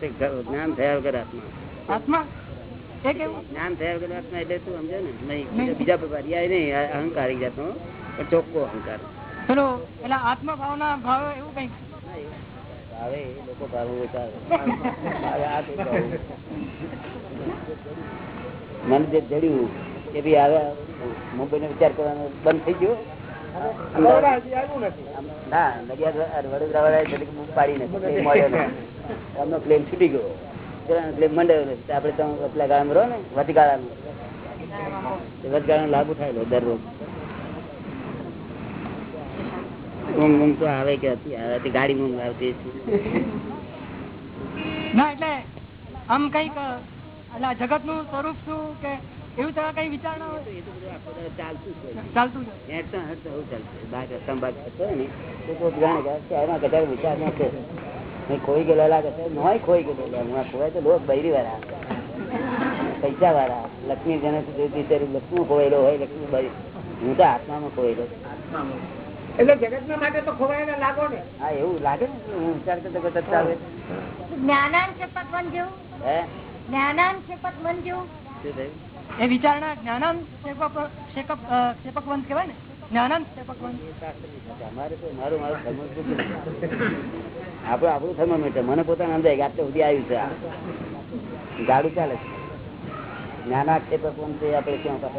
જ્ઞાન થયા વગર આત્મા. આત્મા? જ્ઞાન થયા વગર આત્મા એટલે શું સમજો ને? નહીં બીજા પર્યાય નહીં અહંકાર જાતનો પણ ચોખ્ખો અહંકાર. આત્મા ભાવના ભાવ એવું લોકો. મને જે જડ્યું એ બી હવે મુંબઈ નો વિચાર કરવાનો બંધ થઈ ગયો. ના નડિયાદ વડોદરા વાળા પાડી નથી એ મળ્યો નથી એમનો ક્લેમ છૂટી ગયો. તો રહો ને વચગાળાનો લાભ ઉઠાયેલો દરરોજ. ઊંઘ ઊંઘ તો આવે કે હતી ગાડી ઊંઘ આવતી હતી. ના એટલે આમ કંઈક એટલે જગતનું સ્વરૂપ શું કે એવું તો કઈ વિચારણા હોય? એ તો બધું આખો ચાલતું જ ચાલતું જ હેઠતા હેઠતા એવું ચાલશે બહાર રસ્તામાં બહાર થતો ને તો કોક જાણે કે એમાં કદાચ વિચાર ન છે. ખોઈ ગયેલા લાગે છે. નોય ખોઈ ગયેલા ખોવાય તો લોક બૈરી વાળા પૈસા વાળા લક્ષ્મી જેને લક્ષ્મી ખોવાયેલો હોય લક્ષ્મી બૈરી. હું તો આત્મામાં ખોવાયેલો એટલે જગત ના માટે તો ખોવાયેલા લાગો ને. હા એવું લાગે ને. હું વિચાર કરતો કરતો ચાલે. જ્ઞાનાન શપથ મન જેવું? હે? જ્ઞાનાન શપથ મન જેવું? શું થયું? એ વિચારણા સેપકવંત કહેવાય ને? જ્ઞાનાંત સેપકવંત એ શાસ્ત્રની છે. અમારે તો મારું મારું આપણું આપણું થર્મોમીટર મને પોતાને સમજાય કે આટલે સુધી આવ્યું છે આ. ગાડું ચાલે છે. નાના ક્ષેપક આપણે ક્યાં પાસે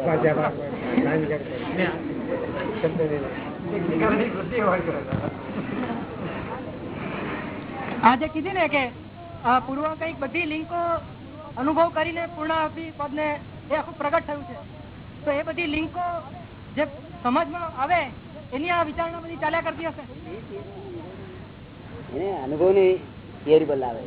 જે કીધી ને કે આ પૂર્વ કંઈક બધી લિંકો અનુભવ કરીને પૂર્ણાહુતિ પદ ને એ આખું પ્રગટ થયું છે. તો એ બધી લિંકો જે સમજમાં આવે એની આ વિચારણા બધી ચાલ્યા કરતી હશે. એને અનુભવની થિયરી પર લાવે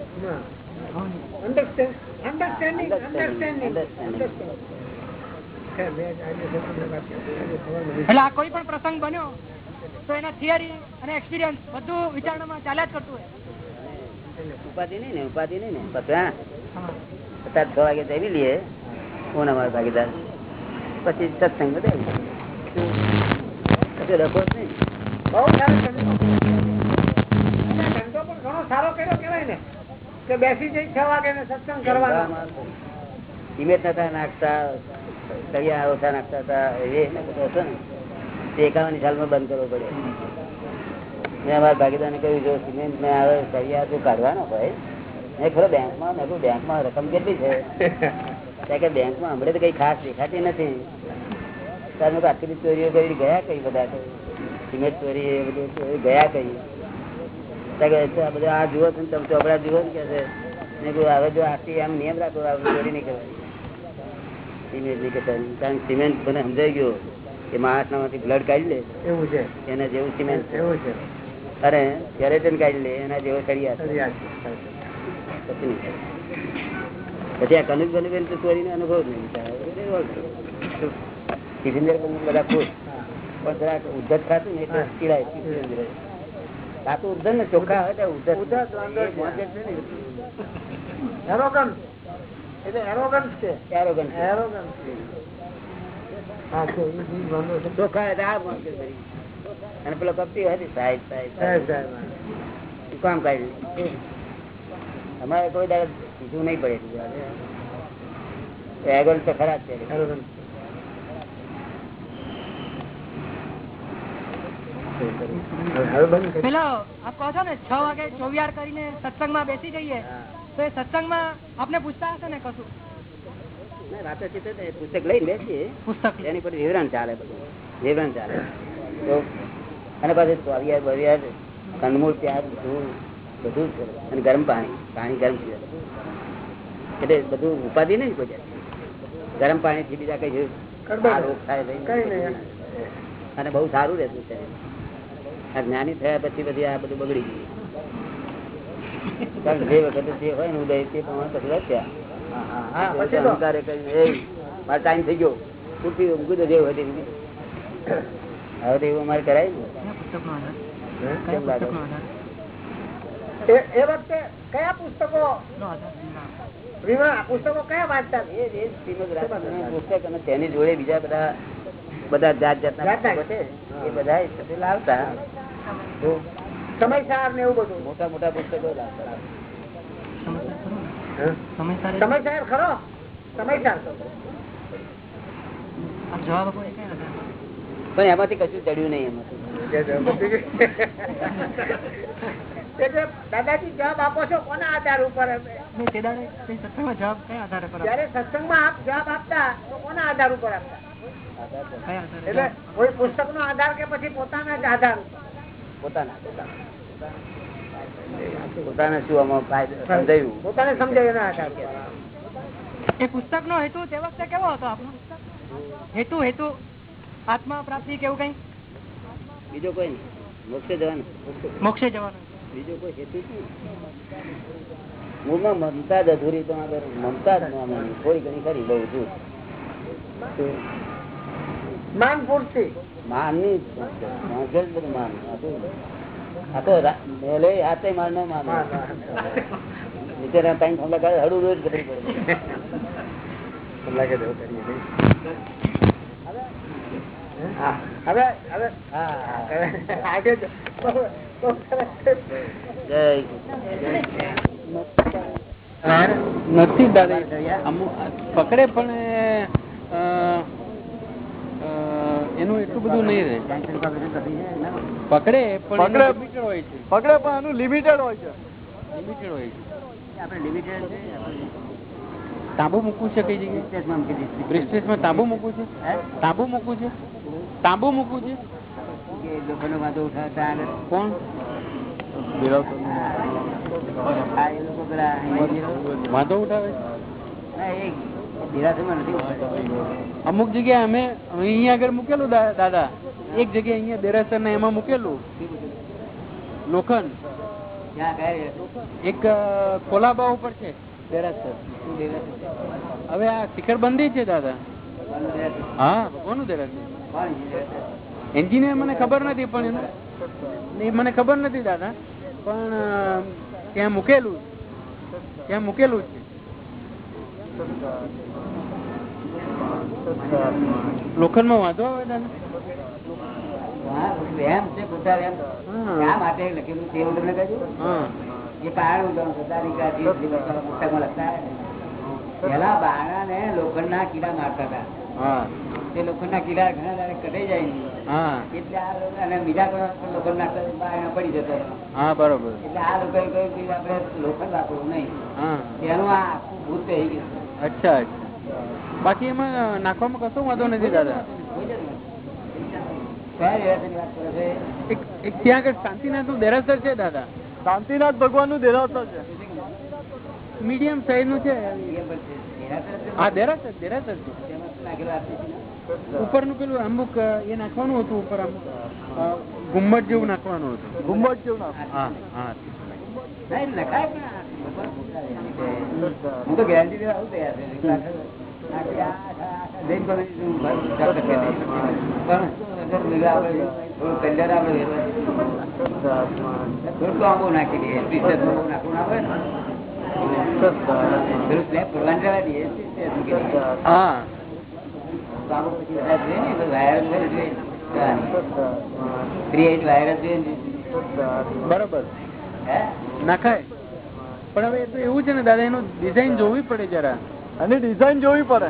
એટલે આ કોઈ પણ પ્રસંગ બન્યો તો એના થિયરી અને એક્સપિરિયન્સ બધું વિચારણામાં ચાલ્યા જ કરતું હોય. ઉપાધિ નહીં ને ઉપાધિ નહીં ને. બધા છ વાગે જમી લઈએ. હું અમારો ભાગીદાર? પછી સત્સંગ બધા પછી રખો જ નહીં. બહુ સારો કર્યો કેવાય ને કે બેસી જઈ છ વાગે સત્સંગ કરવાનો. નતા નાખતા કડિયા ઓછા નાખતા હતા એ બધો હતો ને. તે એકાવન સાલમાં બંધ કરવો પડ્યો. મેં અમારા ભાગીદારને કહ્યું જો સિમેન્ટ મેં આવે કડિયા તું કાઢવાનો હોય. મેં ખરો બેંકમાં મેં બેંકમાં રકમ કેટલી છે? કે બેંકમાં હમણાં તો કઈ ખાસ દેખાતી નથી. આટલી બધી ચોરીઓ કરી ગયા કઈ બધા સિમેન્ટ ચોરી એ બધું ચોરી ગયા કઈ? ત્યાં કે આ બધા આ જુઓ છો તમે ચોપડા જુઓ ને કે મેં કહ્યું હવે જો આટલી આમ નિયમ રાખો ચોરી નહીં કરવાની. સિમેન્ટ નહીં કરવાની કારણ સિમેન્ટ મને સમજાઈ ગયો કે માણસના માંથી બ્લડ કાઢી લે. એવું છે. એના જેવું સિમેન્ટ છે. એવું છે. અરે કેરેટન કાઢી લે એના જેવો. પછી નહીં થાય. પછી આ કનુક બનુબેન તો ચોરીનો અનુભવ નહીં. સિલિન્ડર બધા ખુશ. પણ જરાક ઉદ્ધત ખાતું ને એટલે ચીડાય સિલિન્ડર. ખાતું ઉદ્ધત ને ચોખ્ખા હોય તો ઉદ્ધત. એટલે છે. અને પેલો કપટી હતી સાહેબ સાહેબ કામ કાઢી? અમારે કોઈ દાડે કીધું નહીં પડે એગલ તો ખરા છે. પેલો આપ કહો છો ને છ વાગે ચોવીયાર કરીને સત્સંગમાં બેસી જઈએ તો એ સત્સંગમાં આપને પૂછતા હશે ને કશું? રાતે પુસ્તક લઈને બેસીએ. પુસ્તક એની પર વિવરણ ચાલે બધું. વિવરણ ચાલે. તો અને પાછું ચોવીયાર બરિયાર કંદમૂળ પ્યાર બધું બધું અને ગરમ પાણી પાણી ગરમ છે એટલે બધું ઉપાધિ નહીં કોઈ ગરમ પાણી થી બીજા કઈ અને બહુ સારું રહેતું છે. આ જ્ઞાની થયા પછી બધી આ બધું બગડી ગયું. કારણ જે વખતે જે હોય ને ઉદય તે પ્રમાણે પછી રચ્યા હા પછી તો? અહંકારે કરીને, "એ, મારો ટાઈમ થઈ ગયો. ઉઠી ઊંઘું તો જેવું હતી. હવે તો એવું અમારે કરાય એ વખતે કયા પુસ્તકો? તેની જોડે બીજા બધા બધા જાત જાતના. એ બધા લાવતા. સમયસાર ને એવું બધું? મોટા મોટા પુસ્તકો લાવતા. સમયસર ખરો સમયસાર પણ એમાંથી કશું ચડ્યું નહીં એમાંથી. એટલે દાદાજી જવાબ આપો છો કોના આધાર ઉપર સત્સંગમાં જવાબ કયા આધાર પર જયારે સત્સંગમાં આપ જવાબ આપતા તો કોના આધાર ઉપર આપતા? એટલે કોઈ પુસ્તક નો આધાર કે પછી પોતાના જ આધાર ઉપર? પોતાના પોતાના. પોતાને શું આમાં સમજાયું? પોતાને સમજાય એના આધાર એ પુસ્તક નો હેતુ તે વખતે કેવો હતો આપણો હેતુ હેતુ આત્મા પ્રાપ્તિ કેવું કઈ? બીજો કોઈ નહીં. મોક્ષે જવાનું. મોક્ષે જવાનું. બીજો કોઈ હેતુ મૂળમાં મમતા જ અધૂરી તો મમતા જ ના માની થોડી ઘણી ખરી બહુ છું માન પૂરતી. માન જ બધું માન આ તો આ તો રા- મેલે હાથે માન ન માન. નીચેના ટાઈમ કાઢે હળું રોજ કરવી પડે. હા, હવે હવે હા. આજે નથી પકડે પણ એનું એટલું બધું નહીં રહે. પકડે પણ પકડે. એનું હોય છે. પકડે પણ એનું લિમિટેડ હોય છે. લિમિટેડ હોય છે. આપણે લિમિટેડ છે તાંબુ મૂકવું છે કઈ જગ્યાએ? તાંબુ મૂકવું છે? તાંબુ મૂકવું છે? તાંબુ મૂકવું છે? લોકોનો વાંધો ઉઠાવતા કોણ? વાંધો ઉઠાવે. અમુક જગ્યાએ અમે અહીંયા આગળ મૂકેલું દાદા. એક જગ્યાએ અહીંયા દેરાસર ને એમાં મૂકેલું. લોખંડ. એક કોલાબા ઉપર છે દેરાસર. હવે આ શિખરબંધી છે દાદા. હા કોનું દેરાસર? એન્જિનિયર મને ખબર નથી પણ એનું એ મને ખબર નથી દાદા પણ ત્યાં મૂકેલું ત્યાં મૂકેલું છે. લોખંડમાં વાંધો આવે દાદા? લોખંડ ને. કીડા મારતા હતા. તે લોખંડના કીડા ઘણા દાડે કટાઈ જાય ને એટલે આ લોકો- અને બીજા કોઈ લોખંડ ના પડી જતો હા બરોબર. એટલે આ લોકો આપણે લોખંડ વાપરવું નહીં. એનું આ આખું ભૂત થઈ ગયું. અચ્છા અચ્છા. બાકી એમાં નાખવામાં કશો વાંધો નથી દાદા? કયા વ્યવસ્થાની વાત કરો છો? એક એક ત્યાં આગળ શાંતિનાથનું દેરાસર છે દાદા? શાંતિનાથ ભગવાનનું દેરાસર છે. મીડિયમ સાઈઝનું છે. હા દેરાસર દેરાસર છે? ઉપરનું પેલું અમુક એ નાખવાનું હતું ઉપર અમુક ગુમ્મટ જેવું નાખવાનું હતું. ગુમ્મટ જેવું ના હા હા. હું. તો ગેરંટી દેવા આવું તૈયાર નાખી દઈએ. હા. બરોબર. નાખાય. પણ હવે તો એવું છે ને દાદા એનું ડિઝાઇન જોવી પડે જરા. અને ડિઝાઇન જોવી પડે?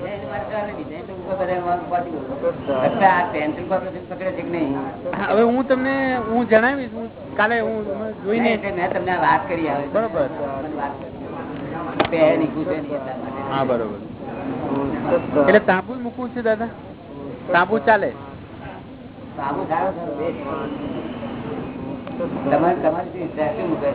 હવે હું તમને હું જણાવીશ હું કાલે હું જોઈને તમને વાત કરી આવે બરોબર. હા બરોબર. એટલે તાંબુ મૂકવું છે દાદા તાંબુ ચાલે. તમારે તમારી મૂકે?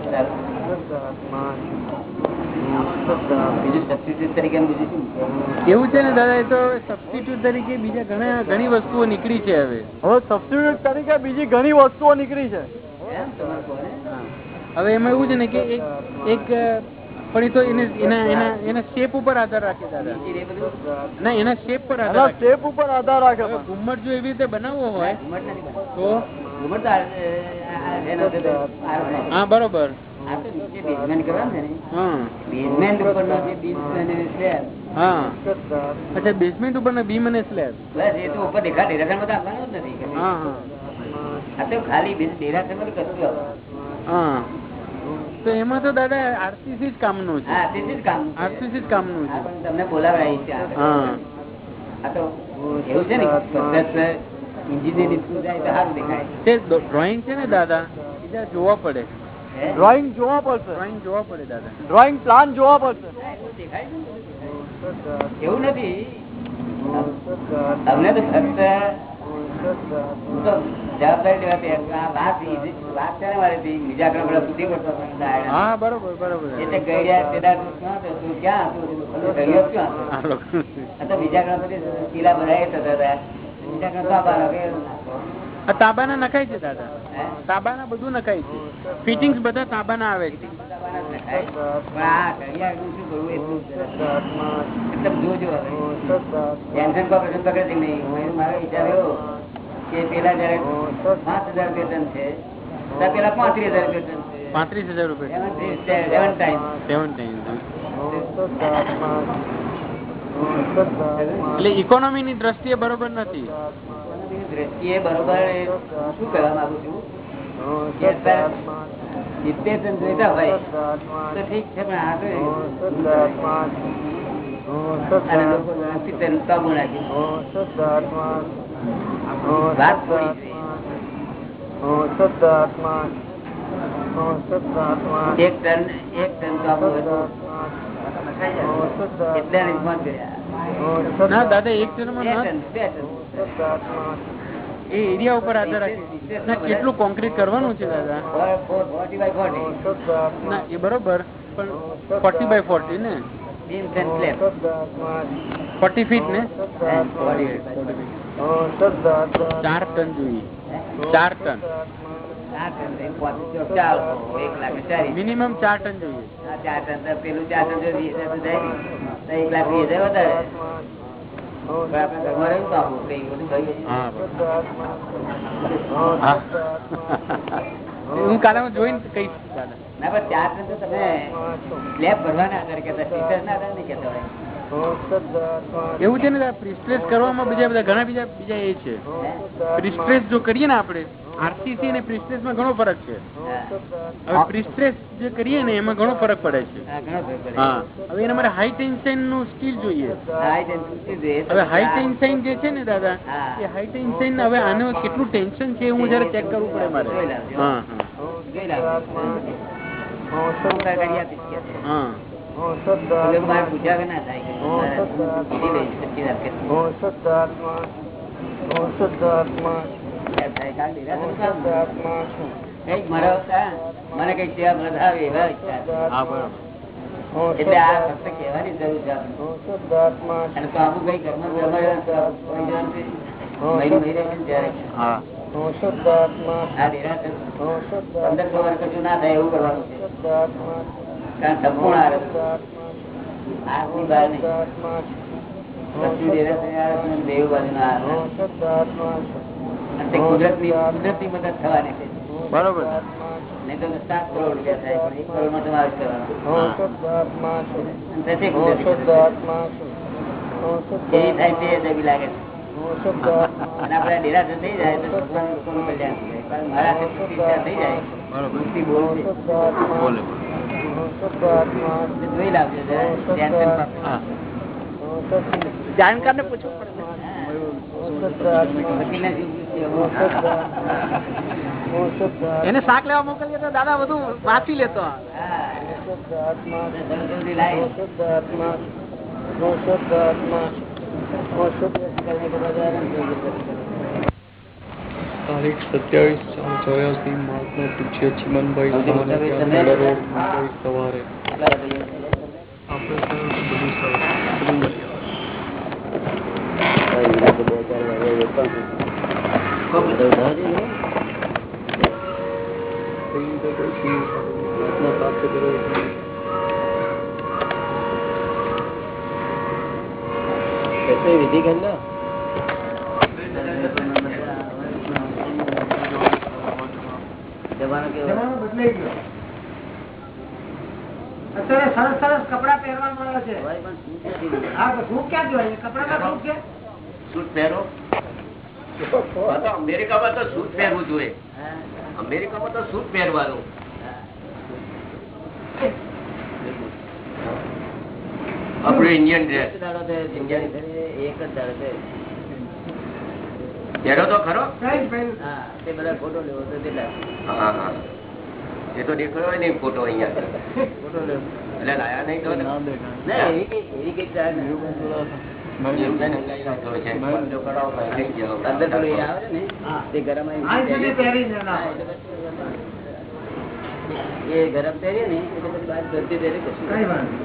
એવું છે ને દાદા એ તો સબસ્ટિટ્યુટ તરીકે બીજા ઘણા ઘણી વસ્તુઓ નીકળી છે હવે હવે સબસ્ટિટ્યુટ તરીકે બીજી ઘણી વસ્તુઓ નીકળી છે? હવે એમાં એવું છે ને કે એક એક પણ એ તો એને એના એના એના શેપ ઉપર આધાર રાખે દાદા. ના એના શેપ પર આધાર શેપ ઉપર આધાર રાખે ઘુમ્મટ જો એવી રીતે બનાવવો હોય. તો. હા બરોબર. ને બીમ અને અચ્છા બેઝમેન્ટ ઉપર બીમ અને સ્લેબ બસ એ તો ઉપર જ નથી. હા હા. આ તો ખાલી કશું હા. તો એમાં તો દાદા આરસીસી જ કામનું છે. હા જ કામ. આરસીસી જ કામનું છે. પણ તમને બોલાવડાવી છે હા. આ તો એવું છે ને પદ્ધત ઇન્જિનિયરિંગ સ્કૂલ જાય તો સારું દેખાય. તે ડ્રોઈંગ છે ને દાદા બીજા જોવા પડે. ડ્રોઈંગ જોવા પડશે. ડ્રોઈંગ જોવા પડે દાદા. ડ્રોઈંગ પ્લાન જોવા પડશે. એવું દેખાય છે એવું નથી તમને તો ફક્ત તાબાના નખાય છે દાદા? તાબાના બધું નખાય છે. ફિટિંગ બધા તાબાના આવે છે. જોજો ટેન્શન કોર્પોરેશન પકડે છે નહીં. મારો વિચાર એવો કે પેલા જયારે સાત હજાર વેતન છે ત્યાં પેલા પાંત્રીસ હજાર વેતન પાંત્રીસ હજાર રૂપિયા એમાં જે છે seven એટલે ઇકોનોમી ની દ્રષ્ટિએ બરોબર નથી. દ્રષ્ટિએ બરોબર શું કહેવા માંગુ છું? કે સિત્તેર ટન જોઈતા હોય તો ઠીક છે પણ આ તો સિત્તેર કાબુ નાખ્યું વાત એક ટન એક ના દાદા એક એ એરિયા ઉપર આધાર રાખે. ના કેટલું કોન્ક્રીટ કરવાનું છે દાદા? ફોર્ટી ના એ બરોબર પણ ફોર્ટી બાય ફોર્ટી ને? Beams and slab forty feet ને ફોર્ટી ચાર ટન જોઈએ ચાર ટન ચાર ટન થઈ પહોંચી તો ચાર એક લાખ ને ચાલીસ મિનિમમ ચાર ટન જોઈએ આ ચાર ટન તો પેલું ચાર ટન જો વીસ હજાર તો જાય ને. તો એક લાખ વીસ હજાર વધારે પણ આપણે ઘરમાં રહ્યું તો આવું કઈ બધું ભાઈ હા હા કાલે હું જોઈને કહીશ ના પણ ટન તો તમે સ્લેબ ભરવાના આધારે કેતા સ્ટીકર ના આધારે નહીં કેતા એવું છે ને પ્રિસ્ટ્રેસ કરવામાં બીજા બધા ઘણા બીજા બીજા એ છે. પ્રિસ્ટ્રેસ જો કરીએ ને આપણે આરસીસી અને પ્રિસ્ટ્રેસમાં ઘણો ફરક છે. હવે પ્રિસ્ટ્રેસ જે કરીએ ને એમાં ઘણો ફરક પડે છે. હા, ઘણો ફરક પડે. હા. હવે એના મારે હાઈ ટેન્શનનું સ્ટીલ જોઈએ? હવે હાઈ ટેન્શન જે છે ને દાદા એ હાઈ ટેન્શન હવે આનું કેટલું ટેન્શન છે હું જયારે ચેક કરવું પડે મારે. હા. હું. વગર ના થાય મારે કીધી લઈશ, મને કઈ સેવા બધાવે એવા વિચાર. એટલે આ ફક્ત કહેવાની જરૂર છે અને તો કઈ કશું ના કુદરતની કુદરતની મદદ થવાની છે બરોબર નહીં તો સાત કરોડ રૂપિયા થાય પણ એક કરોડમાં સમાવેશ કરવાનો અને થશે કુદરતી મદદ. કેવી થાય તે અજબી લાગે છે અને આપણે નિરાશ થઈ જાય તો ભગવાન લોકોનું કલ્યાણ થઈ જાય કારણ મારા હાથે પ્રતિષ્ઠા થઈ જાય બરોબર મુક્તિ બોલ છે બોલે એટલે જોઈ લાવજો જરા. ટેન્શન પાછું. હા જાણકાર ને પૂછવું પડે વકીલને શું પૂછ્યું? એને શાક લેવા મોકલીએ તો દાદા બધું વાંચી લેતો હા. સરસ્વતી લાઈ. કરને કે બધા આરામ થઈ ગયો. તારીખ સત્યાવીસ ચાર ચોર્યાસી માર્ચનો પૂજ્ય ચિમનભાઈ સૌથી મોટા સામાન્ય ભાઈ ત્યાં તમે? રોડ મુંબઈ સવારે કેટલા વાગે ગયો? આપણે કહ્યું કે બધું સરસ બધું મળી આવે કોઈ વિના તો બે ચાર વાગે એ પણ ખૂબ બધા ઉઠાવો છે ને? કઈ રીતે કઈશું મહાત્મા પ્રાપ્ત કર્યો એટલે કશી વિધિ કરી લો. જવાનો કેવો? અત્યારે સરસ સરસ કપડા પહેરવા મળે છે હોય પણ શું છે તે? હા તો શું ક્યાં જોઈએ કપડા શું છે સૂટ પહેરો આ તો અમેરિકામાં તો સૂટ પહેરવું જોઈએ? અમેરિકામાં તો સૂટ પહેરવાનું? આપણું ઇન્ડિયન ડ્રેસ એક જ દાડો ખરો તે બધા ફોટો લેવો તો હા હા એ તો દેખાયો હોય ને ફોટો અહીંયા એટલે લાયા નહીં તો કઈ કઈ ચાલ નહીં. એવું છે ને, લઈ રાખો છે. બંધ કરાવો ભાઈ, લઈ જાઓ. અંદર પેલું એ આવે છે ને તે ગરમ આવી આજ સુધી પહેરીને ના હા, એટલે પછી એ ગરમ પહેરીએ ને એટલે પછી બાદ ધરતી પહેરી કશું કઈ વાંધો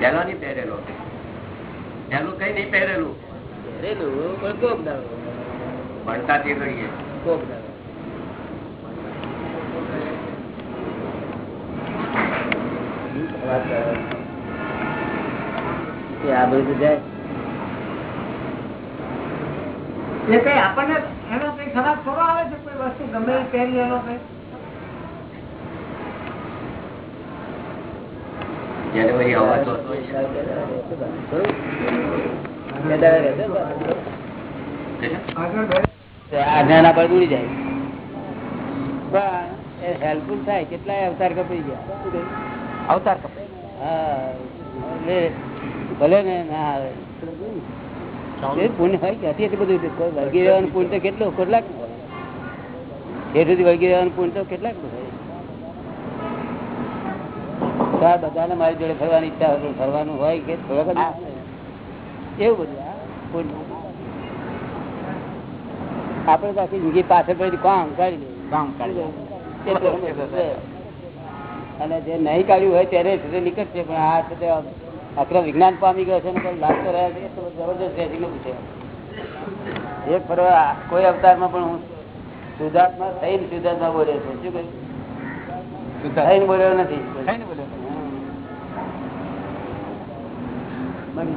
પહેલો નહીં પહેરેલો પહેલું કઈ નહીં પહેરેલું પહેરેલું પણ કોક દાડો ભણતા તે ઘડીએ કોક દાડો વાત કરો. એ આ બધું જાય એ કઈ આપણને એનો કઈ ખરાબ સ્વભાવ આવે છે કોઈ વસ્તુ? ગમે એ પહેરી એનો કઈ? જ. હેલ્પફુલ થાય કેટલાય અવતાર કપાઈ ગયા. અવતાર કપાય હા એટલે ભલે ને ના આવે. પુણ્ય હોય કે એટલું બધું વળગી રહેવાનું પુણ્ય તો કેટલું? કેટલાક એ સુધી વળગી રહેવાનું પુણ્ય તો કેટલાક હોય. બધાને મારી જોડે ફરવાની ઈચ્છા હોય ફરવાનું હોય કે થોડાક. એવું બધું આપણે તો જિંદગી પાછળ પડી કામ કાઢી લે કામ કાઢી એટલું અને જે નહીં કાઢ્યું હોય ત્યારે નીકળશે પણ આ તે અક્રમ વિજ્ઞાન પામી ગયો છે લાગતો રહ્યા છે? જબરજસ્ત રેસિંગ પૂછે એક ફરવા કોઈ અવતારમાં પણ હું શુદ્ધાત્મા થઈને શુદ્ધાત્મા બોલ્યો છું. શું કહ્યું? થઈને બોલ્યો નથી.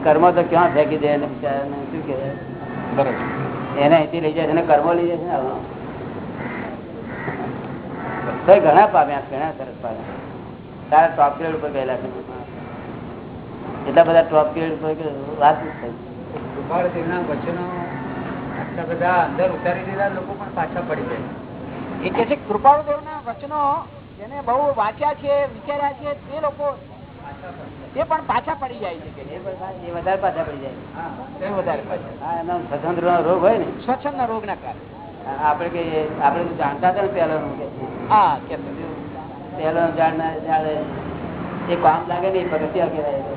કર્મ તો ક્યાં ફેંકી દે એને બિચારાને? શું કહેવાય બરોબર. એને અહીંથી લઈ જાય છે અને કર્મો લઈ જાય છે ને. ઘણા પામ્યા ઘણા સરસ પામ્યા. તારા ટોપ ગ્રેડ ઉપર ગયેલા છે એટલા બધા ટોપ પીરિયડ ઉપર કે વાત કૃપાળદેવના વચનો આટલા બધા અંદર ઉતારી દીધા લોકો પણ પાછા પડી જાય. એ કે છે કૃપાળુદેવ વચનો જેને બહુ વાંચ્યા છે વિચાર્યા છે તે લોકો તે પણ પાછા પડી જાય છે કે એ વધારે પાછા પડી જાય વધારે પાછા. એનો સ્વતંત્ર નો રોગ હોય ને. સ્વચ્છંદ રોગ ના કારણે આપણે કહીએ આપણે જાણતા હતા ને પહેલો કે. હા કે છે. પહેલો જાણનાર જાણે એ કામ લાગે ને એ પગથિયા કહેવાય.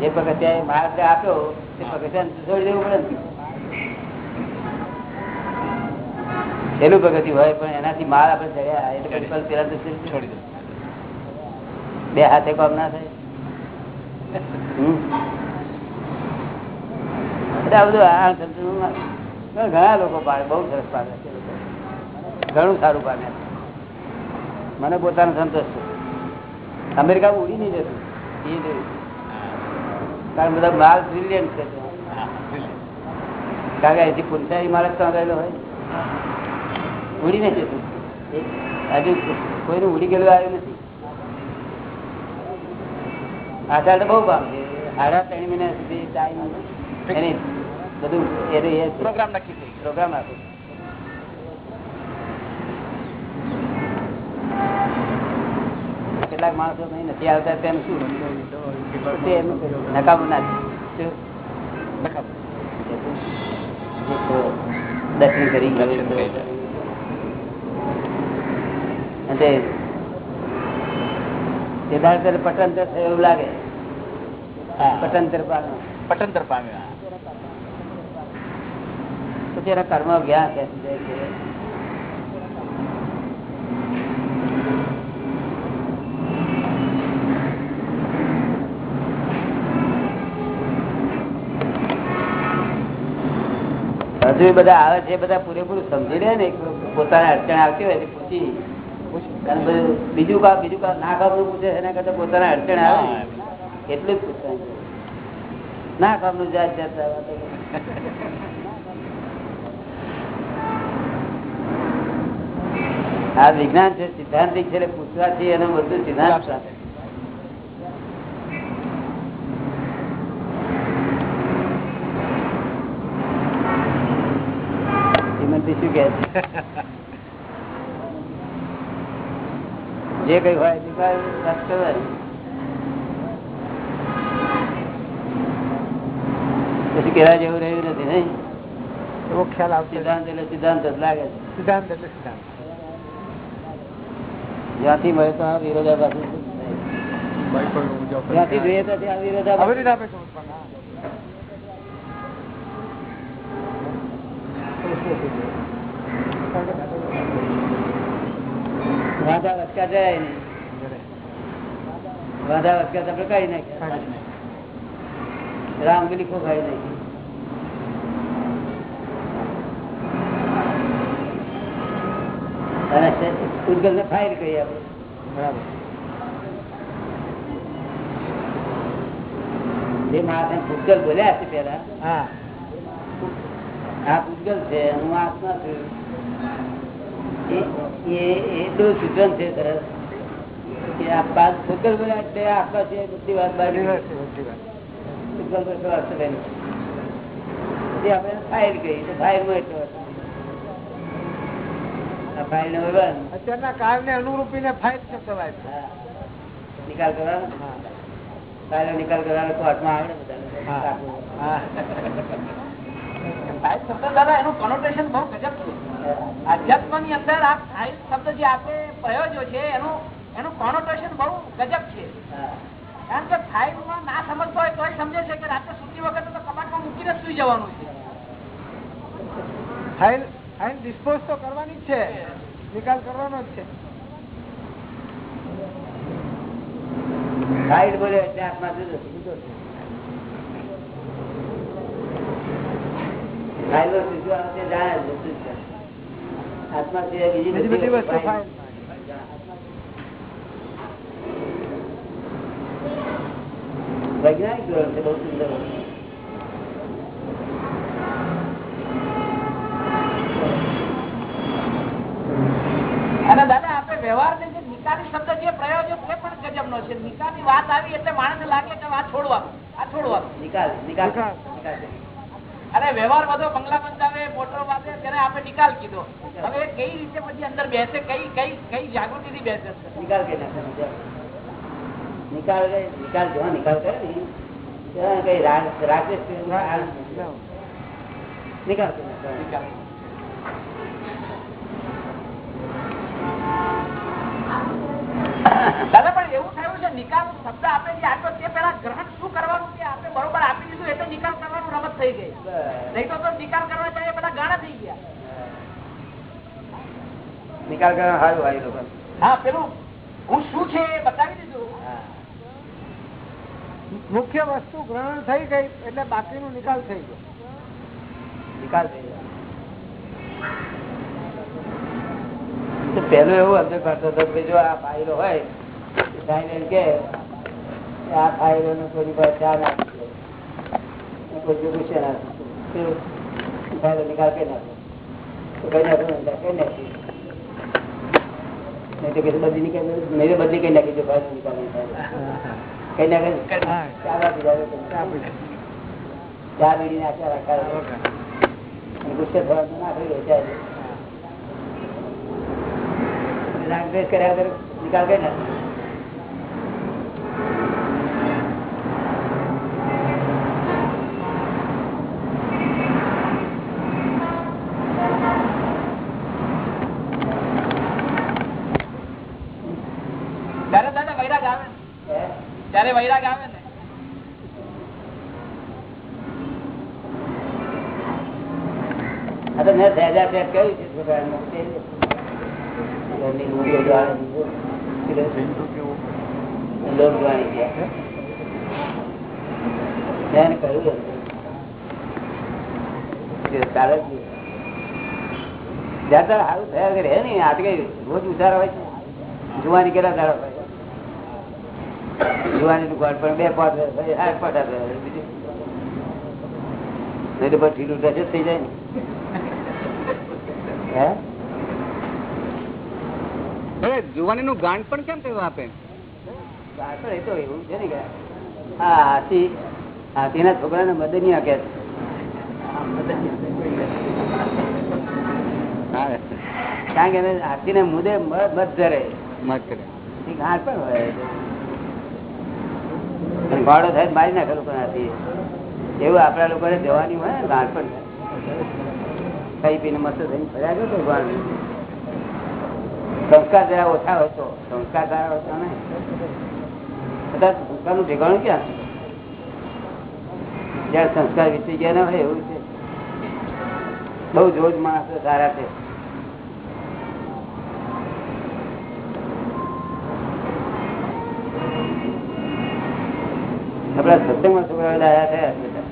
જે પગથિયા જે આપ્યો તે પગથિયા છોડી દેવું પડે પેલું પગથિયું હોય પણ એનાથી માર આપણે ચડ્યા એટલે પેલા તો છોડી છોડી દો. બે હાથે કામ ના થાય. એટલે આ બધું આ ઘણા લોકો પાડે બહુ સરસ પાડે છે ઘણું સારું પાડે મને પોતાનો સંતોષ છે. અમેરિકામાં ઉડી નહીં જતું. કારણ બધા માલ બ્રિલિયન્ટ છે. કારણ કે અહીંથી પુરસારી માણસ ત્યાં ગયેલો હોય. ઉડી નહીં જતું. હજુ કોઈનું ઉડી ગયેલું આવ્યું નથી. આધાર તો બહુ કામ છે. સાડા ત્રણ મહિના સુધી ટાઈમ એની બધું એનું એ પ્રોગ્રામ નક્કી પ્રોગ્રામ આપ્યો. કેટલાક માણસો અહીં નથી આવતા તેમ શું. નકામું ના દર્શન કરી ત્યારે પટંતર થયો એવું લાગે. પટંતર પામ્યો. પટંતર પામ્યો પછી એના કર્મ ગયા હજુ બધા આવે છે બધા પૂરેપૂરું સમજી લે ને પોતાને અડચણ આવતી હોય પૂછી બીજું કા બીજું કા ના ખબર પૂછે એના કરતા પોતાને અડચણ આવે. એટલું જ પૂછવાનું. ના ખબર જાત જાત આ વિજ્ઞાન છે સિદ્ધાંતિક છે એટલે પૂછવાથી એનું બધું સિદ્ધાંત સાથે. શ્રીમતી શું કે છે? જે કઈ હોય પછી કેવા જેવું રહ્યું નથી નહીં? એવો ખ્યાલ આવશે સિદ્ધાંત એટલે સિદ્ધાંત જ લાગે છે. સિદ્ધાંત એટલે સિદ્ધાંત. જ્યાંથી મળે તો આ વિરોધાભાસ. જોઈએ તો ત્યાં વિરોધાભાસ હવે રીતે આપણે સમજ પણ હા. વાંધા વચકા જાય નહીં. વાંધા વચકા આપણે કાઢી નાખ્યા રામ ગલી ખાઈ નાખી. અને ઉદગલ ને ફાઇલ કરીએ આપણે બરાબર. જે માણસ ભૂતગલ બોલ્યા છે પેલા હા. આ ભૂતગલ છે હું આત્મા છું એ- એ સૂચન છે સરસ કે આ પાંચ આત્મા છે. વાત છે, બધી વાત. થયેલો? પછી આપણે ફાઇલ તો ફાઇલમાં એટલો શબ્દ નિકાલ કરવાનો? નિકાલ કરવાનો કોર્ટમાં આવડે ને બધા એનું કોનોટેશન બહુ ગજબ છે. અધ્યાત્મની અંદર આ ફાઇલ શબ્દ જે આપે પ્રયોજ્યો છે એનું એનું કોનોટેશન બહુ ગજબ છે કારણ કે ફાઇલમાં ના સમજતો હોય તો સમજે છે કે રાત્રે સુતી વખતે તો કબાટમાં મૂકીને સુઈ જવાનું છે ફાઇલ ફાઇલ ડિસ્પોઝ તો કરવાની જ છે નિકાલ કરવાનો જ છે ફાઇલ બોલે એટલે આત્મા જુદો છે. ફાઇલો શું આવે જાણે જુદું છે. આત્મા છે બીજી બધી વસ્તુ વૈજ્ઞાનિક ધોરણ છે બહુ સુંદર અને દાદા આપણે વ્યવહાર જે નિકાલી શબ્દ જે પ્રયોજક એ પણ ગજબ નો છે. નિકાલી વાત આવી એટલે માણસને લાગે કે આ છોડવાનું આ છોડવાનું નિકાલ નિકાલ. નિકાલ. અને વ્યવહાર બધો બંગલા બંધાવે મોટરો બાંધે તેને આપણે નિકાલ કીધો હવે કઈ રીતે પછી અંદર બેસે કઈ કઈ કઈ જાગૃતિ થી બેસે? નિકાલ છે. નિકાલ નિકાલ જો નિકાલ કરે ને કઈ કે નિકાલ નિકાલ. દાદા પણ એવું થયું છે નિકાલ શબ્દ આપણે જે આપ્યો તે પેલા ગ્રહણ શું કરવાનું કે આપણે બરોબર આપી દીધું એટલે નિકાલ કરવાનું રમત થઈ ગઈ. નહીં તો તો નિકાલ કરવા જાય પેલા બધા ગાણા થઈ ગયા. નિકાલ કરવા સારું હોય લોકો. હા પેલું હું શું છે એ બતાવી દીધું. મુખ્ય વસ્તુ ગ્રહણ થઈ ગઈ એટલે બાકીનો નિકાલ થઈ ગયો. નિકાલ થઈ જાય તો પેલું એવું કરતો હતો કે જો આ ફાઇલો હોય સાયલેન્ટ કે આ ફાઇલો નો કોઈ પાસે ચા નાખી. કોઈ જો ગુસ્સે નાખી ફાઇલો નિકાલ કરી નાખો. તો કઈ નાખો ને નાખી નહીં તો કે બધી નીકળી નહીં તો બદલી કઈ નાખી જો ફાઇલો નિકાલ કઈ નાખે. ચા જાય બીડી નાખ્યા ગુસ્સે થવા ના થઈ ગયો રાગદ્વેષ કર્યા વગર નિકાલ કરી નાખો. ત્યારે દાદા વૈરાગ આવે ને હે? ત્યારે વૈરાગ આવે ને આ તો મેં સહેજા પેટ કહ્યું છે છોકરાને. તે ઘરની મૂડીઓ જોવાની છે. લોક જોવાની છે. મેં એને કહ્યું હતું. કે ચાલે જ નહીં. જ્યાં તારે સારું થયા વગર હે નહીં આ તો કઈ રોજ ઉધાર હોય છે? જુવાની કેટલા ધારા હોય? જુવાની નું ઘર પણ બે પાંચ આઠ પાંચ વર્ષ નહીં તો પછી ઢીલું થઈ જાય ને. હે? જુવાની નું ગાંઠ પણ કેમ કહ્યું આપે? આગળ એ તો એવું છે ને કે આ હાથી હાથીના છોકરાને મદનિયા કે છે. આ મદનિયા. કારણ કે એને હાથીને મુદે મત ધરે. મત કરે પણ હોય. અને થાય મારી નાખે લોકો નાથી એવું આપણા લોકોને જવાની હોય ને ગાંઠ પણ ખાઈ પીને મસ્ત થઈને ફર્યા ગયો તો સંસ્કાર જરા ઓછા હોય તો. સંસ્કાર જરા ઓછા ને બધા સંસ્કારનું ઠેકાણું ક્યાં જયારે સંસ્કાર વિસરી ગયા ના હોય એવું છે. બહુ જોજ માણસો સારા છે. આપડા સત્સંગમાં છોકરાઓ દયા થયા.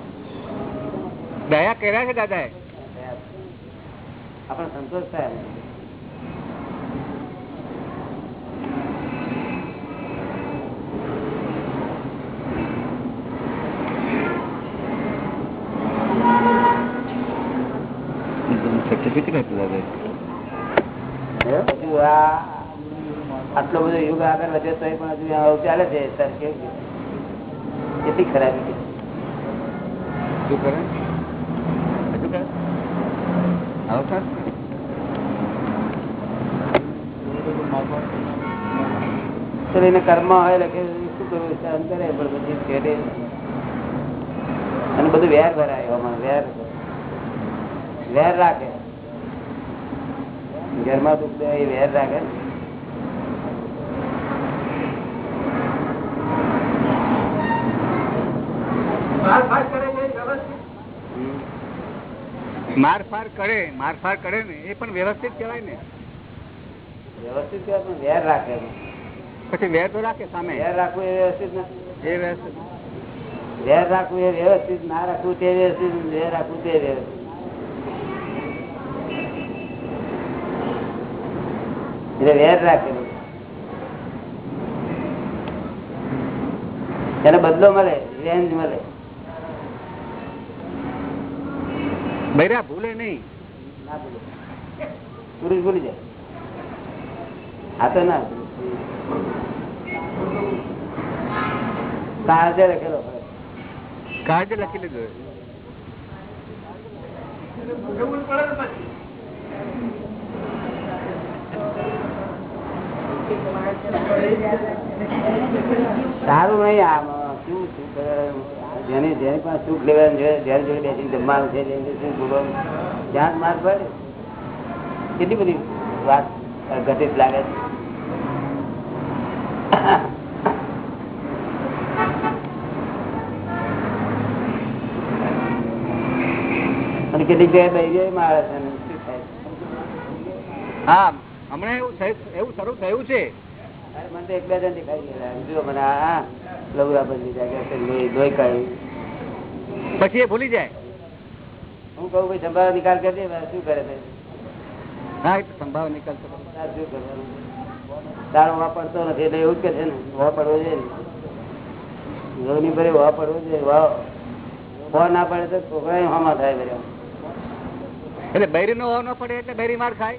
દયા કર્યા છે દાદા આપણે સંતોષ થયા આટલો બધો યુગ આગળ વધે તો પણ હજુ ચાલે છે સર કેવું? કેટલી ખરાબી છે. શું કરે? હજુ કરે? આવો સર ચલો એને કર્મ હોય એટલે કે શું કરવું છે અંતરે પણ પછી છેડે. અને બધું વેર ભરાય આમાં વેર. વેર રાખે. ઘરમાં દુઃખ દે એ વેર રાખે ને. હમ. મારફાર કરે મારફાર કરે ને એ પણ વ્યવસ્થિત કહેવાય ને. વ્યવસ્થિત કહેવાય પણ વેર રાખે પછી વેર તો રાખે સામે. વેર રાખવું એ વ્યવસ્થિત ના એ વ્યવસ્થિત વેર રાખવું એ વ્યવસ્થિત ના રાખવું તે વ્યવસ્થિત વેર રાખવું તે વ્યવસ્થિત. એટલે વેર રાખેલું એને બદલો મળે રેન્જ મળે. બૈરા ભૂલે નહીં. પુરુષ ભૂલી. જાય. આ તો ના. કાળજે લખેલો કાળજે લખી લીધો સારું નહીં આમ શું શું? જેની જેની પાસે સુખ લેવાનું છે જેની જોડે બેસીને જમવાનું છે જેની સુખ ભોગવવાનું, ત્યાં માર પડે કેટલી બધી વાત ઘટિત લાગે છે. અને કેટલીક જગ્યાએ બૈરીઓ મારે છે હા હમણાં એવું એવું શરૂ થયું છે. મને એક બે જણ દેખાઈ મને આ લવરા બદલી જાય લોહી કાઢ્યું પછી એ ભૂલી જાય? હું કહું ભાઈ સંભાળ નિકાલ કરજે શું કરે હા એ તો સંભાવ નીકળતો શું કરવાનું? તારો વાપરતો નથી એટલે એવું જ કે છે ને વાપરવો જોઈએ ને. રોની ભરે વાપરવો જોઈએ વાવ. વા ના પડે તો છોકરા હોમાં થાય બધા એટલે બૈરી નો ન પડે એટલે બૈરી માર ખાય?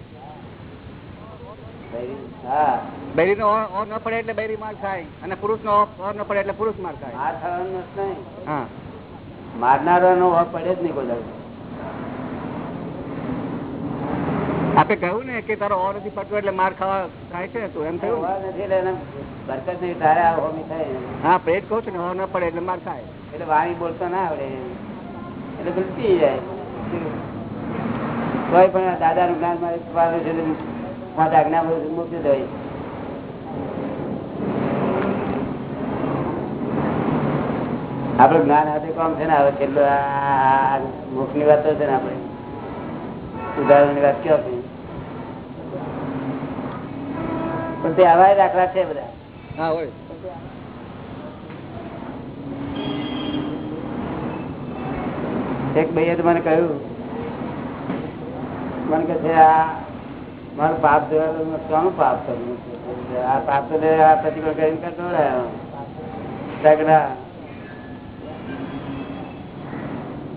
હા. બૈરી નો ઓર ન પડે એટલે બૈરી માર ખાય. અને પુરુષ નો ઓર ન પડે એટલે પુરુષ માર ખાય. માર ખાવાનું નહીં. હા. મારનારો નો ઓર પડે જ નહીં કોઈ. આપે કહ્યું ને કે તારો ઓર નથી પડતો એટલે માર ખાવા ખાય છે? તું એમ થયું બરકત નહીં તારે આ હોમી થાય હા પેટ કહું છું ને ઓર ન પડે એટલે માર ખાય. એટલે વાણી બોલતો ના આવડે એટલે બધું પી જાય. કોઈ પણ દાદા નું જ્ઞાન મારે આજ્ઞા મૂકી દે આપડે જ્ઞાન હાથે કોમ છે ને હવે છેલ્લો મુખની વાત છે ને આપડે ઉદાહરણની વાત કયો છે પણ તે આવા દાખલા છે બધા. હા હોય. એક ભાઈએ તો મને કહ્યું મને કે છે આ મારું પાપ જોવાનું શાનું પાપ કરવું આ પાપ તો આ પ્રતિકોળ કરીને કરતો રહ્યો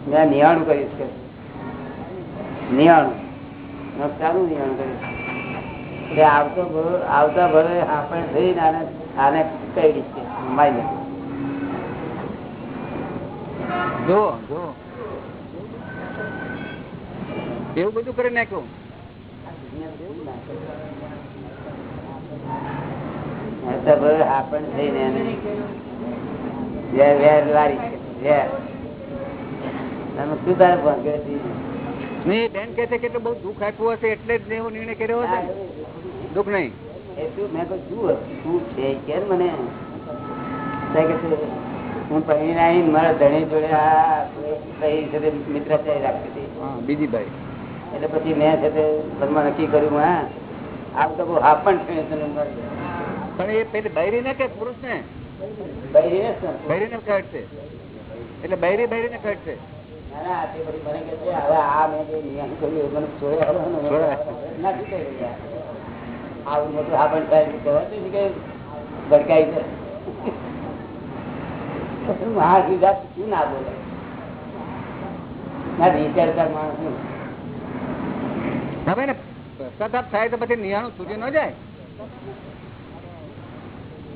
મેં નિયાણું કરીશ કે નિયાણું સારું નિયાણું કરીશ એટલે આવતો ભરો આવતા ભરે આપણે થઈને આને આને કઈ રીતે મારી નાખીશ. જો જો. એવું બધું કરી નાખ્યું. રસ્તા પર આપણ થઈને વેર વેર લારી છે, વેર. શું તારે ફોન કર્યો છે? નહીં બેન કે છે કે બહુ દુઃખ આપ્યું હશે એટલે જ એવો નિર્ણય કર્યો હશે? દુઃખ નહીં? મેં કહ્યું શું શું છે કે મને? તો કે છે, હું પહેરીને આવીને મારા ધણી જોડે આ ભાઈ રાખતી હતી. હા બીજી ભાઈ. એટલે પછી મેં છે તે મનમાં નક્કી કર્યું હા આમ તો બહુ છે પણ એ પેલી બૈરી ને કે પુરુષ ને બૈરી ને બૈરી ને કટશે એટલે બૈરી બૈરી ને તે કહે છે, હવે ને પશ્ચાતાપ થાય તો પછી નિહાણું છૂટી ન જાય?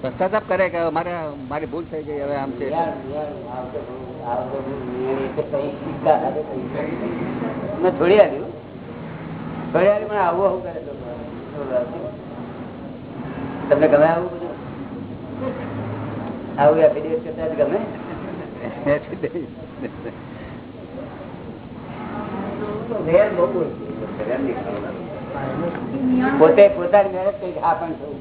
પશ્ચાતાપ કરે કે મારે, મારી ભૂલ થઈ ગઈ, હવે આમ છે? છોડી આવ્યું થોડી આવ્યું પણ આવું આવું કરે. તમને ગમે આવું આવું એફિડેવિટ કરતા જ ગમે. પોતે પોતાની મહેનત કઈ હા પણ થવું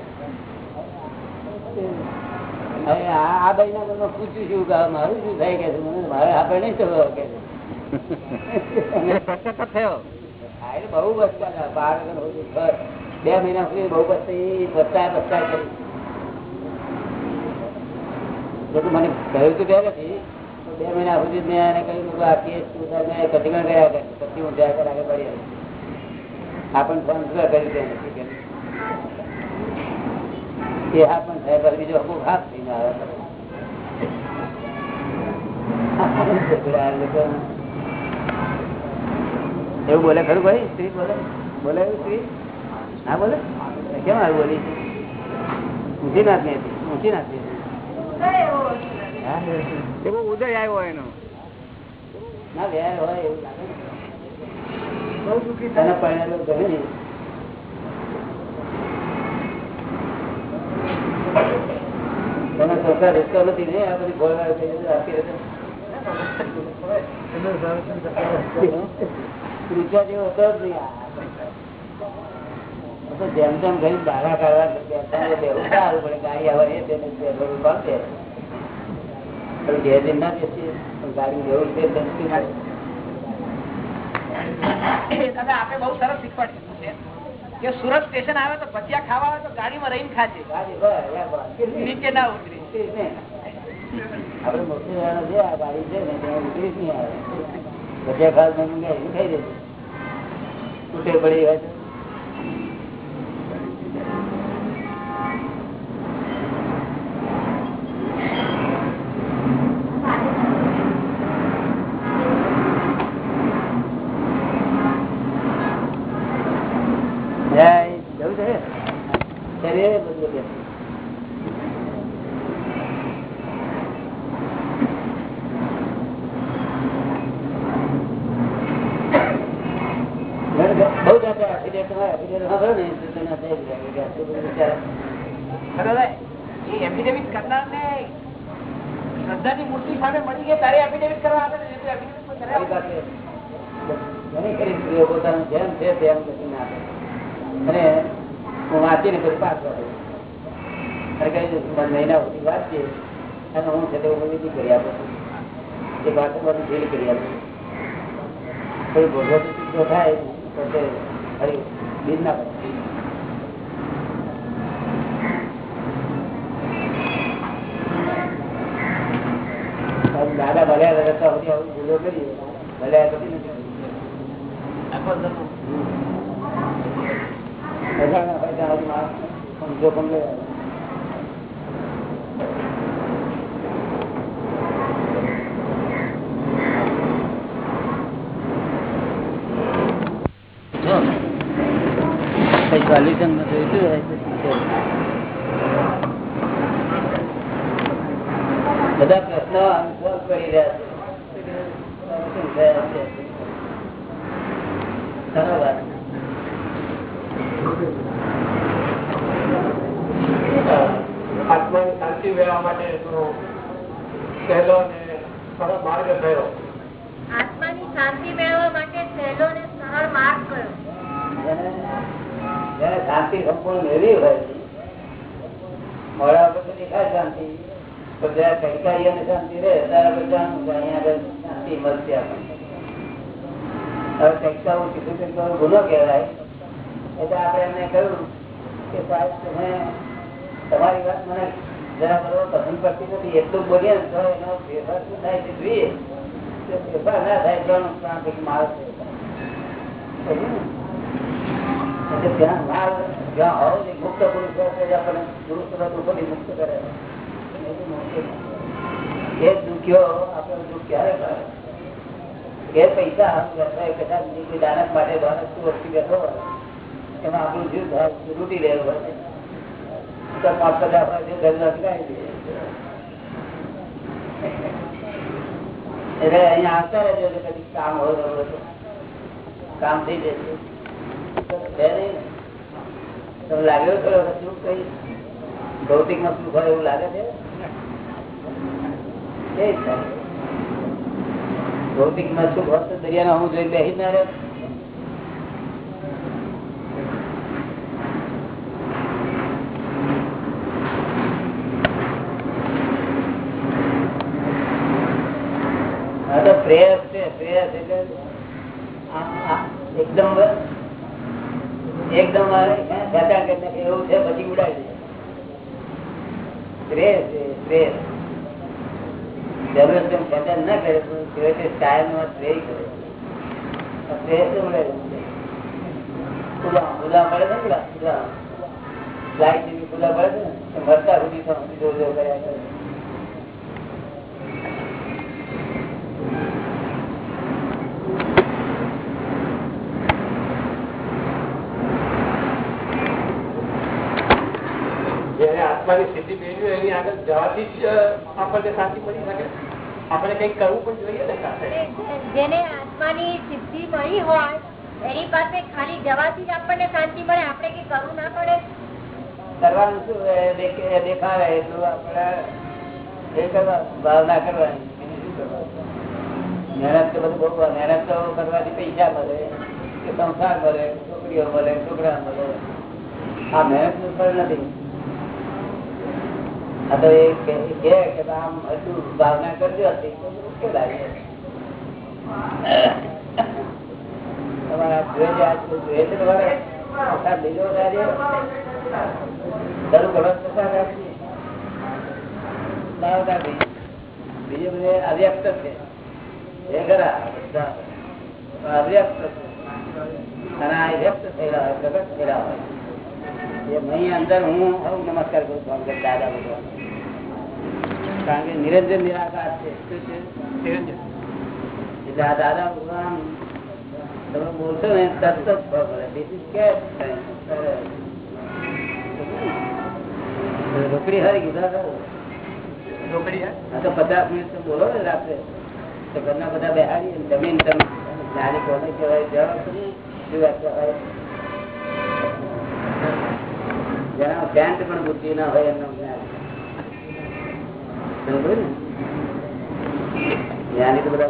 હવે આ આ ભાઈ ના મનમાં પૂછ્યું છું કે મારું શું થાય કે મને મારે આપણે નહીં થયું કે એટલે પશ્ચાતાપ થયો. હા, એટલે બહુ બચતા બાર વગર હોતું ઘર. બે મહિના સુધી બહુ બચતી બચતા બચતા કરી. બધું મને કહ્યું તો પહેલેથી. તો બે મહિના સુધી મેં એને કહ્યું કે આ કેસ મેં કટિંગ કર્યા કરે પછી હું ત્યાં આગળ આગળ બળી આવ્યો. આ પણ ફોન શું કર્યું નથી કર્યું. એ હા પણ થાય પણ બીજો હકુક હાથ થઈને આવે. એવું બોલે ખરું ભાઈ સ્ત્રી બોલે? બોલે એવું સ્ત્રી? ના બોલે? કેમ આવું બોલી? ઊંચી નાથની હતી ઊંચી નાથની હતી? એવો ઉદય આવ્યો એનો. ના વેર હોય એવું લાગે. ને. તને પરણેલો ગમે ને તને સંસાર રીતતો નથી ને આ બધી ભોળવાળ આપી રહેશે. જેવો હતો જ નહીં આ. આ જેમ ઘણી દાડા કાઢવા સારું પડે ગાડી આવે એ તેને બેસવું કોણ છે પણ ઘેર જઈને ના બેસીએ પણ ગાડી જેવું છે તેમ દાદા આપે બહુ સરસ શીખવાડ્યું કે સુરત સ્ટેશન આવે તો ભજીયા ખાવા આવે તો ગાડીમાં રહીને ખાજે. નીચે ના ઉતરી. આપડે મોટી ગાડી છે ને ત્યાં ઉતરી જ નહીં આવે. ભજીયા ખાવા ખાઈ દેજો તૂટે પડી હોય તો જય જવું છે શરીરે બધું કે બહુ જાતે affidavit હોય, affidavit સાંભળો ને તો તમને થઈ જાય કે આટલું બધું વિચાર. દાદા એ એફિડેવિટ કરનાર ને શ્રદ્ધાની મૂર્તિ સામે મળી ગઈ તારે એફિડેવિટ કરવા આવે ને એ તો affidavit કોઈ કરે મારી પાસે ઘણી ખરી સ્ત્રીઓ પોતાનું જેમ છે તેમ લખીને આપે. અને હું વાંચીને પછી પાસ વાંચું. અને કહી દઉં છું, મને મહિના સુધી વાંચીએ અને હું છે તે હું વિધિ કરી આપું છું. એ પાછો બધું ફીલ કરી આપું. થોડું ભોગવતું થાય તો તે ફરી બીજ ના પડે દાદા ભલ્યા આવું ભૂલો કરીએ. ભલ્યા બધી નથી. અજાણ્યા હોય ત્યાં સુધી માણસ જોખમ લેવાનું જો કઈ સોલ્યુશનમાં જોઈતું હોય તો પૂછો. બધા પ્રશ્નો solve કરી રહ્યા છે સરળ વાત. આત્માની શાંતિ મેળવવા માટે થોડો સહેલો અને સરળ માર્ગ થયો આત્માની શાંતિ મેળવવા માટે સહેલો ને સરળ માર્ગ કયો જેને જેને શાંતિ સંપૂર્ણ મેળવી હોય મોડા ઉપર તો દેખાય શાંતિ પણ જયારે કઈકારી અને શાંતિ રહે ત્યારે આપણે જાણવું કે અહીંયા આગળ શાંતિ મળશે આપણને હવે કઈકાવું કીધું કે તો ગુનો કહેવાય એટલે આપણે એમને કહ્યું કે સાહેબ તમે તમારી વાત મને જરા બરોબર પસંદ પડતી નથી એટલું બોલીએ ને તો એનો ફેરફાર શું થાય તે જોઈએ જો ફેરફાર ના થાય તો શાંતિ માલ છે સમજ્યું ને? એટલે ત્યાં માલ જ્યાં હોય ને મુક્ત પુરુષ હોય તો જ આપણને પુરુષ દુઃખોથી મુક્ત કરે એ દુખ્યો, આપણો દુઃખ ક્યારે ભરે એ પૈસા કદાચ કોઈ દાનક માટે દાનક તું વસ્તી બેઠો એમાં આપણું જીવ ભાવ રહેલું હોય. એટલે અહીંયા આવતા રહેજો કદી કામ હોય કામ થઈ જશે. લાગ્યો ખરો સુખ કઈ ભૌતિકમાં સુખ હોય એવું લાગે છે? થાય. ભૌતિકમાં શું હોત તો દરિયાના હું જોઈ બેસી ના રહ્યો પ્રેયસ છે પ્રેયસ એકદમ એવું છે, પછી ઉડાડી દે. પ્રેસ છે પ્રેસ જરૂરત ના કરે છેવટે કાયમમાં પ્રેય કરે. ને ઉડાડી દે ખુલ્લા પડે છે. ખુલ્લા ખુલ્લા લાઈટ જેવી ખુલ્લા પડે છે ને? મરતા સુધી તો જો જો કર્યા કરે જેને આત્માની સ્થિતિ મેળવી એની આગળ જવાથી જ આપણને શાંતિ મળી શકે. આપણે કંઈક કરવું પણ જોઈએ ને સાથે. જેને આત્માની સિદ્ધિ મળી હોય એની પાસે ખાલી જવાથી જ આપણને શાંતિ મળે આપણે કઈ કરવું ના પડે. કરવાનું શું એ દેખ- એ દેખાડે એટલું આપણે એ કરવા ભાવના કરવાની શું કરવાનું? મહેનત તો બધું બહુ મહેનત તો કરવાથી પૈસા મળે કે સંસાર મળે છોકરીઓ મળે છોકરા મળે. આ મહેનતનું ફળ નથી આ તો એ કે કે કે આમ એટલું ભાવના કરજો તમારા જોઈએ છે તમારે કાઢી. બીજું બધે અવ્યક્ત છે. એ ખરા અવ્યક્ત છે. અને આ વ્યક્ત થયેલા પ્રગટ થયેલા હોય. અંદર હું હું નમસ્કાર કરું છું દાદા ભગવાન કારણ કે નિરંજન નિરાકાર છે. એટલે આ દાદા ભગવાન તમે બોલશો ને તરત જ ખબર પડે. રોકડી હારી કીધા રોકડી હા? તો પચાસ મિનિટ બોલો ને રાત્રે. તો ઘરના બધા બેહાડી જમીન તમે. જ્ઞાની કોને કહેવાય જવાબ શું શું વ્યાખ્યા હોય જેના પણ બુદ્ધિ ના હોય એમનું જ્ઞાન. જ્ઞાની બધા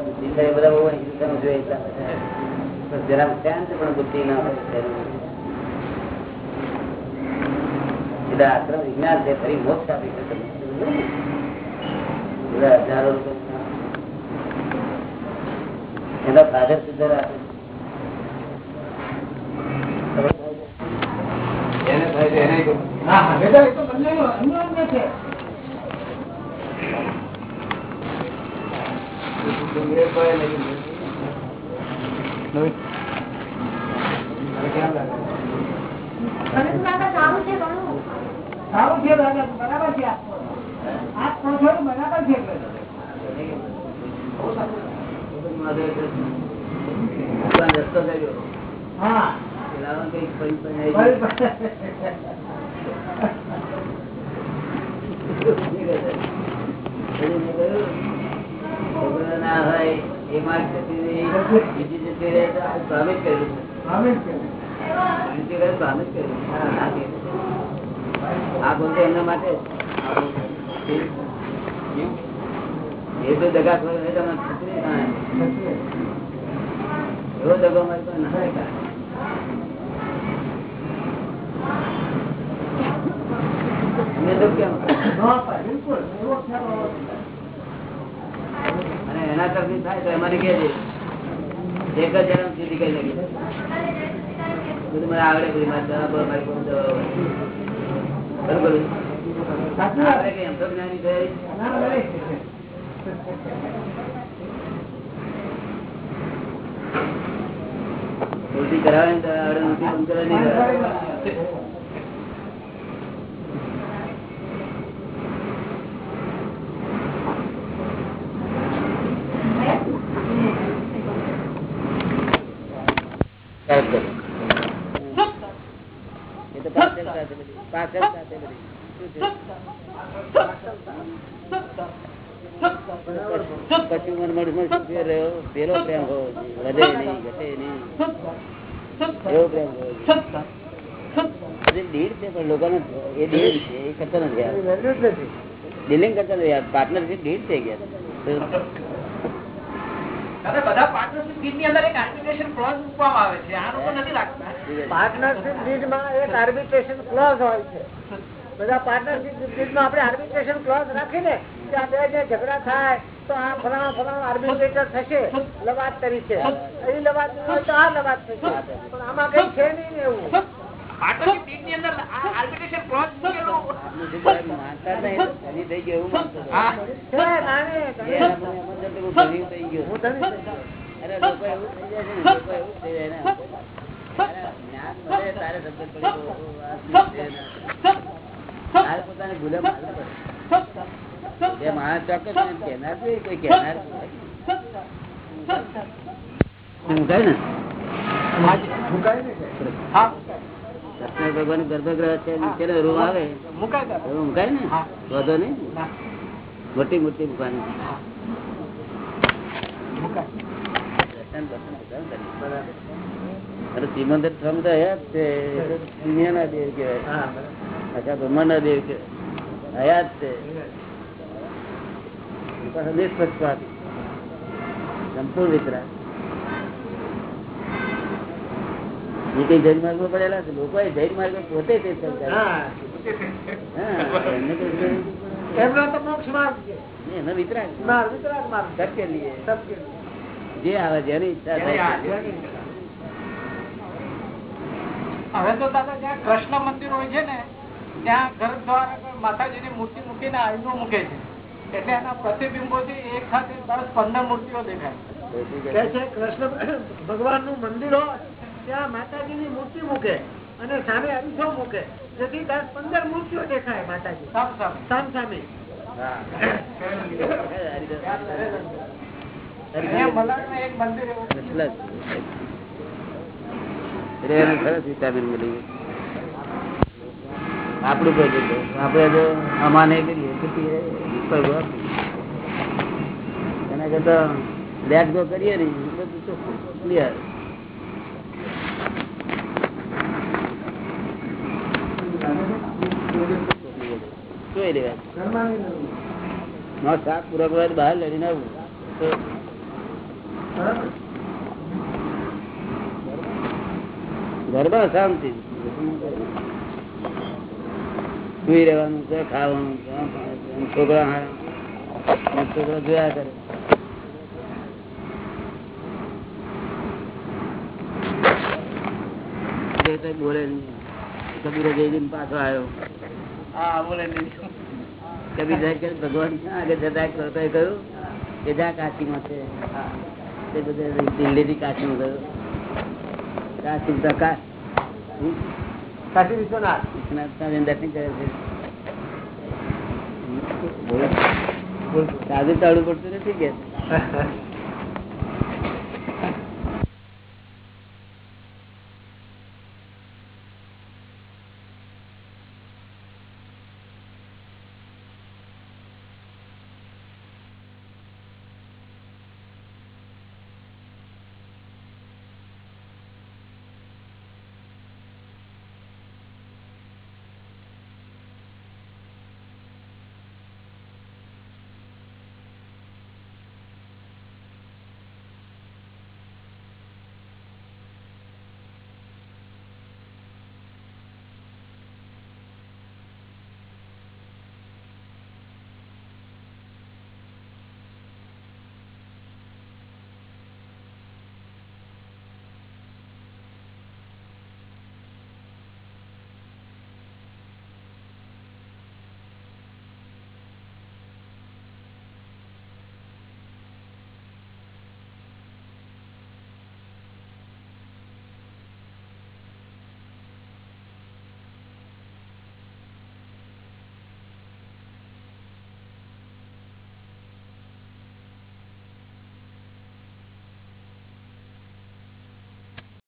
એના ફાધર સુધાર ખબર થાય છે? હા હા વેદા એ તો બંનેનું અન્યોન્ય છે મને તો દાદા સારું છે દાદા બરાબર છે. આપ છો બરાબર છે રસ્તો કર્યો હા. ફરી. છોકરો ના હોય બીજી જતી રહે તો કર્યું આ બોલતો એમના માટે. એ તો દગા ખોર તો આવે. એવો દગો મારી પાસે ના કાંઈ. અમને તો કેમ હા, પણ બિલકુલ એવો ખ્યાલ હોવો જોઈએ. અને એના તરફથી થાય તો એમાં કે આવડે. બરોબર. આપણે કઈ એમ તો જ્ઞાની કરાવે આવડે કરાવે. correct છે. એ તો છે? પછી મન મનમાં શું રહ્યો? પેલો પ્રેમ હોવો વધે નહીં ઘટે નહીં. એવો પ્રેમ હોવો દીડ છે પણ લોકોને એ દીડ છે એ કરતા નથી ડીલિંગ યાર. નથી. કરતા નથી યાર પાર્ટનરશીપ દીડ છે કે દાદા બધા પાર્ટનરશિપની અંદર એક આર્બિટ્રેશન ક્લોઝ મૂકવામાં આવે છે. આનું તો નથી લાગતા પાર્ટનરશિપ ડીડમાં એક આર્બિટ્રેશન ક્લોઝ હોય છે. બધા પાર્ટનરશિપ ડીડમાં આપણે આર્બિટ્રેશન ક્લોઝ રાખીને કે આ બે જે ઝઘડા થાય, તો આ ફલાણા ફલાણા આર્બિટ્રેટર થશે. લવાદ તરીકે. એ લવાદ તો આ લવાદ થશે. પણ આમાં કઈ છે નહીં એવું. પોતાને ભૂલે એ માણસ ચોક્કસ કેનાર છે, કોઈ કેનાર ઊંઘાય ને? મુકાય ને? હા. કૃષ્ણ ભગવાન ગર્ભગ્રહ છે નીચે રૂમ આવે. મુકાય. ને? વધો નઈ મોટી મોટી કરીએ. અરે સિમંદર થમ તો હયાત છે. દુનિયાના દેવ કહેવાય. આખા બ્રહ્માંડના દેવ છે. હયાત છે. એ પાછા નિષ્પક્ષપાત સંપૂર્ણ વિતરા એ કઈ જૈન માર્ગ પડેલા છે? લોકો જૈન માર્ગ પોતે તે. જે આવે જેની ઈચ્છા હવે તો દાદા જ્યાં કૃષ્ણ મંદિર હોય છે ને ત્યાં ઘર દ્વારા માતાજીની મૂર્તિ મૂકીને આઈનો મૂકે છે. એટલે એના પ્રતિબિંબોથી એક સાથે દસ પંદર મૂર્તિઓ દેખાય. કૃષ્ણ ભગવાનનું મંદિર હોય. ત્યાં માતાજીની મૂર્તિ મૂકે અને સામે અરીસો મૂકે જેથી દસ પંદર મૂર્તિઓ દેખાય માતાજી સામ સામ. આપણું કોઈ જતું. જો અમાને કરીએ. એના કરતા લેટ ગો કરીએ ને બધું ચોખ્ખું ક્લિયર જોઈ લેવાનું શાક પૂરક હોય બહાર લડીને આવું. તો ઘરમાં શાંતિ. સુઈ રહેવાનું છે, ખાવાનું છોકરા. છોકરા જોયા કરે. બોલે કબીરે જઈ પાછો આવ્યો. કબીર ભગવાન આગળ જતા કરતો કહ્યું કે જ્યાં કાશીમાં છે. તે બધે દિલ્હીથી કાશીમાં ગયો. કાશી તો કાશ વિશ્વનાથ. દર્શન કરે છે. સાધુ ચાલુ પડતું નથી કે?